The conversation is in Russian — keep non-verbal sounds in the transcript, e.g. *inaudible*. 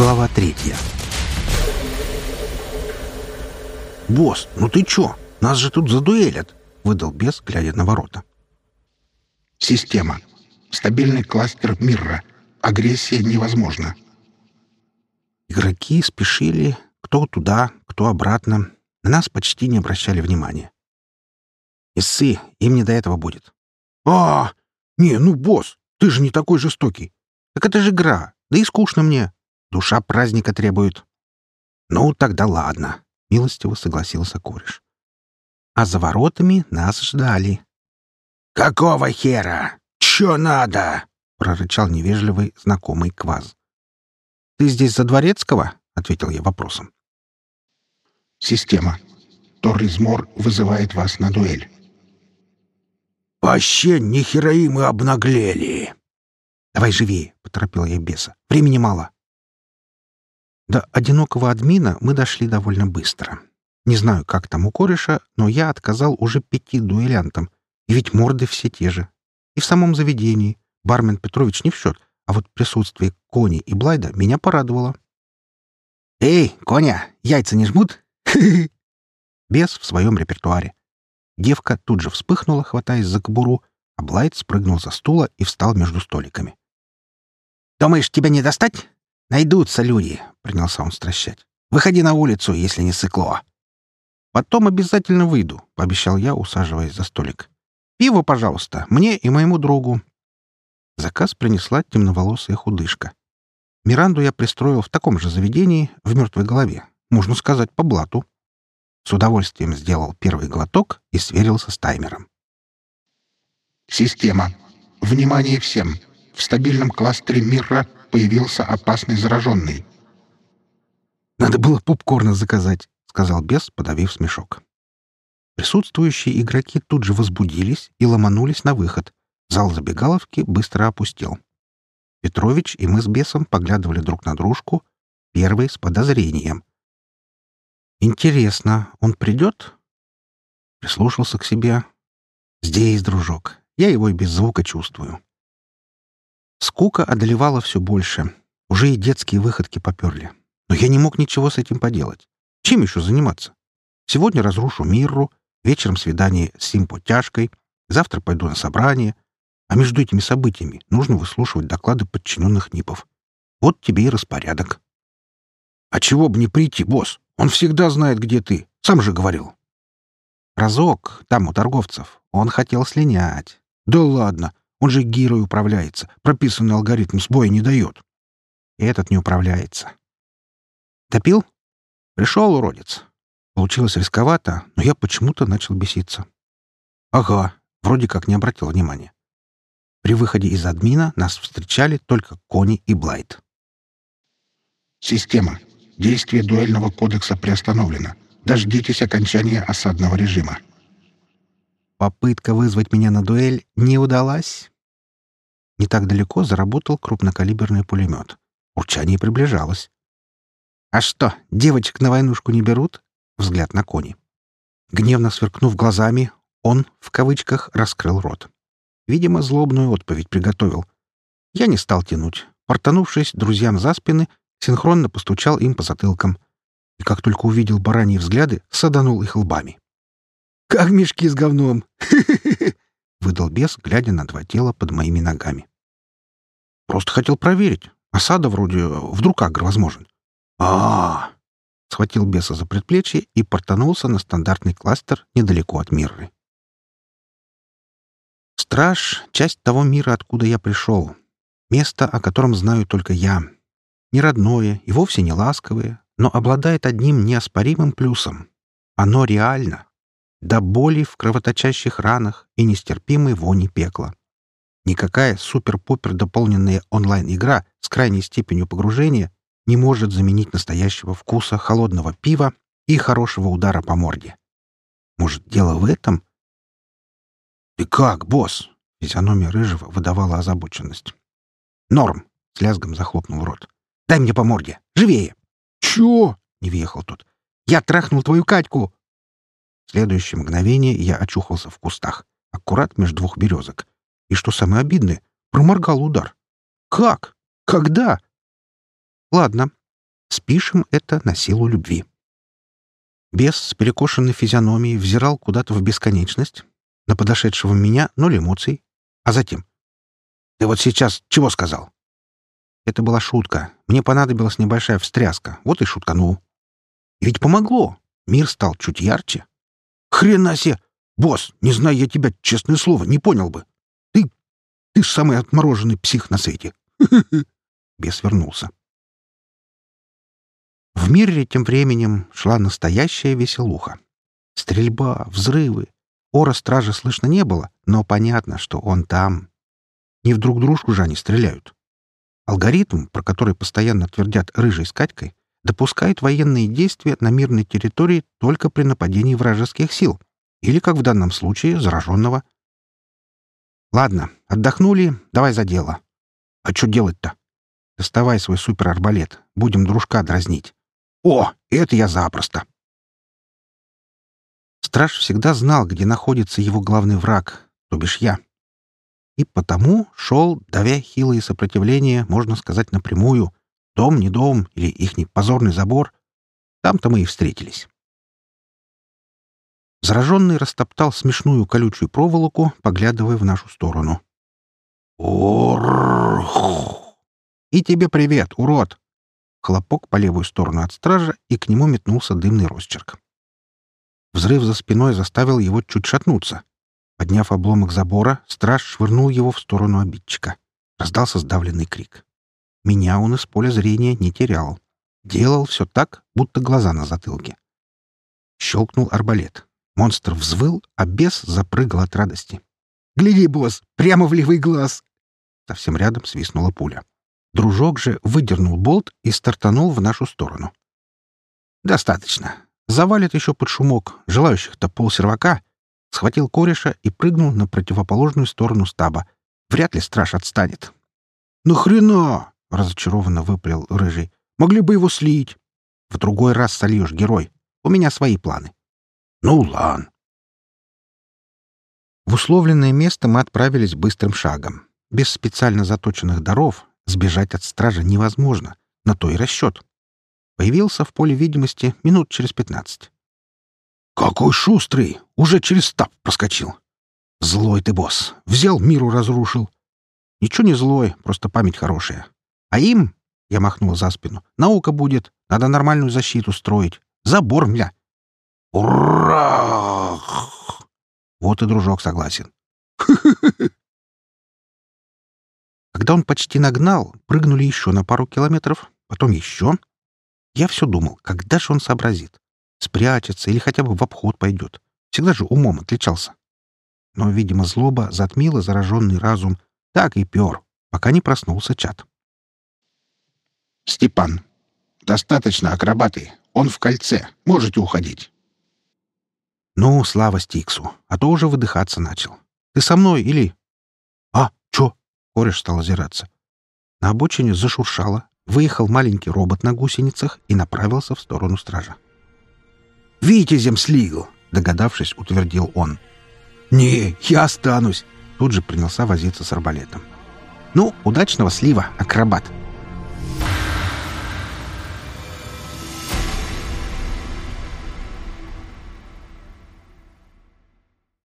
Глава третья. «Босс, ну ты чё? Нас же тут задуэлят!» — выдал бес, глядя на ворота. «Система. Стабильный кластер мира. Агрессия невозможна». Игроки спешили, кто туда, кто обратно. На нас почти не обращали внимания. «Иссы, им не до этого будет». «А, не, ну, босс, ты же не такой жестокий. Так это же игра, да и скучно мне. Душа праздника требует». «Ну, тогда ладно», — милостиво согласился кореш. А за воротами нас ждали. «Какого хера? Чё надо?» — прорычал невежливый знакомый Кваз. «Ты здесь за Дворецкого?» — ответил я вопросом. «Система. Торризмор вызывает вас на дуэль». «Вообще нихера и мы обнаглели!» «Давай живее!» — поторопил я беса. «Времени мало!» До одинокого админа мы дошли довольно быстро. Не знаю, как там у кореша, но я отказал уже пяти дуэлянтам, и ведь морды все те же. И в самом заведении. Бармен Петрович не в счет, а вот присутствие Кони и Блайда меня порадовало. «Эй, Коня, яйца не жмут?» *laughs* Бес в своем репертуаре. Девка тут же вспыхнула, хватаясь за кобуру, а Блайд спрыгнул за стула и встал между столиками. «Думаешь, тебя не достать? Найдутся люди», — принялся он стращать. «Выходи на улицу, если не сыкло». «Потом обязательно выйду», — пообещал я, усаживаясь за столик. «Пиво, пожалуйста, мне и моему другу». Заказ принесла темноволосая худышка. Миранду я пристроил в таком же заведении, в мертвой голове, можно сказать, по блату. С удовольствием сделал первый глоток и сверился с таймером. «Система. Внимание всем! В стабильном кластере мира появился опасный зараженный. «Надо было попкорна заказать», — сказал бес, подавив смешок. Присутствующие игроки тут же возбудились и ломанулись на выход. Зал забегаловки быстро опустел. Петрович и мы с бесом поглядывали друг на дружку, первый с подозрением. «Интересно, он придет?» Прислушался к себе. «Здесь, дружок. Я его и без звука чувствую». Скука одолевала все больше. Уже и детские выходки поперли. Но я не мог ничего с этим поделать. Чем еще заниматься? Сегодня разрушу Мирру, вечером свидание с симпотяжкой, завтра пойду на собрание. А между этими событиями нужно выслушивать доклады подчиненных НИПов. Вот тебе и распорядок. — А чего бы не прийти, босс? Он всегда знает, где ты. Сам же говорил. Разок, там у торговцев. Он хотел слинять. Да ладно. Он же гирой управляется. Прописанный алгоритм сбоя не дает. И этот не управляется. Допил? Пришел, уродец. Получилось рисковато, но я почему-то начал беситься. Ага, вроде как не обратил внимания. При выходе из админа нас встречали только Кони и Блайт. «Система. Действие дуэльного кодекса приостановлено. Дождитесь окончания осадного режима». Попытка вызвать меня на дуэль не удалась. Не так далеко заработал крупнокалиберный пулемет. Урчание приближалось. «А что, девочек на войнушку не берут?» Взгляд на кони. Гневно сверкнув глазами, он, в кавычках, раскрыл рот. Видимо, злобную отповедь приготовил. Я не стал тянуть. Портанувшись друзьям за спины, синхронно постучал им по затылкам. И как только увидел бараньи взгляды, саданул их лбами. «Как мешки с говном!» *laughs* — выдал бес, глядя на два тела под моими ногами. «Просто хотел проверить. Осада вроде... Вдруг агр возможен». а, -а, -а схватил беса за предплечье и портанулся на стандартный кластер недалеко от Мирры. Страж — часть того мира, откуда я пришел. Место, о котором знаю только я. Не родное и вовсе не ласковое, но обладает одним неоспоримым плюсом. Оно реально до боли в кровоточащих ранах и нестерпимой вони пекла. Никакая супер-пупер дополненная онлайн-игра с крайней степенью погружения не может заменить настоящего вкуса холодного пива и хорошего удара по морде. Может, дело в этом? «Ты как, босс?» — физиономия Рыжего выдавала озабоченность. «Норм!» — с лязгом захлопнул рот. «Дай мне по морде! Живее!» «Чё?» — не въехал тот. «Я трахнул твою Катьку!» Следующее мгновение я очухался в кустах, аккурат между двух березок. И что самое обидное, проморгал удар. Как? Когда? Ладно, Спишем это на силу любви. Бес с перекошенной физиономией взирал куда-то в бесконечность. На подошедшего меня ноль эмоций. А затем... «Ты вот сейчас чего сказал?» Это была шутка. Мне понадобилась небольшая встряска. Вот и шутканул. И ведь помогло. Мир стал чуть ярче. «Хрена себе! Босс, не знаю я тебя, честное слово, не понял бы. Ты... ты самый отмороженный псих на свете!» *laughs* Бес вернулся. В мире тем временем шла настоящая веселуха. Стрельба, взрывы. Ора стражи слышно не было, но понятно, что он там. Не в друг дружку же они стреляют. Алгоритм, про который постоянно твердят рыжей с Катькой, допускает военные действия на мирной территории только при нападении вражеских сил или, как в данном случае, зараженного. Ладно, отдохнули, давай за дело. А что делать-то? Доставай свой суперарбалет, будем дружка дразнить. О, это я запросто. Страж всегда знал, где находится его главный враг, то бишь я. И потому шел, давя хилые сопротивления, можно сказать, напрямую. Дом, не дом, или ихний позорный забор. Там-то мы и встретились. Зараженный растоптал смешную колючую проволоку, поглядывая в нашу сторону. «Оррррх! И тебе привет, урод!» Хлопок по левую сторону от стража, и к нему метнулся дымный росчерк. Взрыв за спиной заставил его чуть шатнуться. Подняв обломок забора, страж швырнул его в сторону обидчика. Раздался сдавленный крик. Меня он из поля зрения не терял. Делал все так, будто глаза на затылке. Щелкнул арбалет. Монстр взвыл, а бес запрыгал от радости. «Гляди, босс! Прямо в левый глаз!» Совсем рядом свистнула пуля. Дружок же выдернул болт и стартанул в нашу сторону. «Достаточно. Завалит еще под шумок. Желающих-то полсервака». Схватил кореша и прыгнул на противоположную сторону стаба. Вряд ли страж отстанет. «Ну хрена!» — разочарованно выпалил рыжий. «Могли бы его слить. В другой раз сольешь, герой. У меня свои планы». «Ну, лан». В условленное место мы отправились быстрым шагом. Без специально заточенных даров Сбежать от стража невозможно, на то и расчет. Появился в поле видимости минут через пятнадцать. «Какой шустрый! Уже через стап проскочил!» «Злой ты, босс! Взял, миру разрушил!» «Ничего не злой, просто память хорошая. А им, — я махнул за спину, — наука будет, надо нормальную защиту строить. Забор, мля!» «Ура!» Вот и дружок согласен. *laughs* Когда он почти нагнал, прыгнули еще на пару километров, потом еще. Я все думал, когда же он сообразит? Спрячется или хотя бы в обход пойдет. Всегда же умом отличался. Но, видимо, злоба затмила зараженный разум. Так и пер, пока не проснулся чат. «Степан, достаточно акробаты. Он в кольце. Можете уходить». «Ну, слава Стиксу, а то уже выдыхаться начал. Ты со мной или...» «А, чё?» Кореш стал озираться. На обочине зашуршало, выехал маленький робот на гусеницах и направился в сторону стража. «Витязем слил!» — догадавшись, утвердил он. «Не, я останусь!» Тут же принялся возиться с арбалетом. «Ну, удачного слива, акробат!»